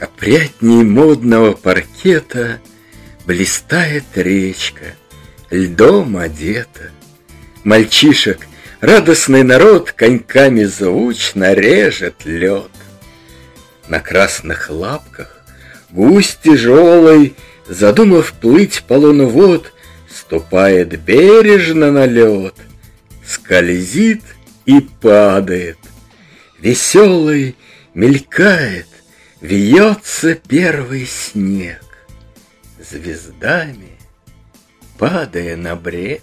Опрятней модного паркета Блистает речка, льдом одета. Мальчишек, радостный народ Коньками звучно режет лед. На красных лапках гусь тяжелый, Задумав плыть по луну вод, Ступает бережно на лед, Скользит и падает. Веселый мелькает, Вьется первый снег, Звездами падая на брег.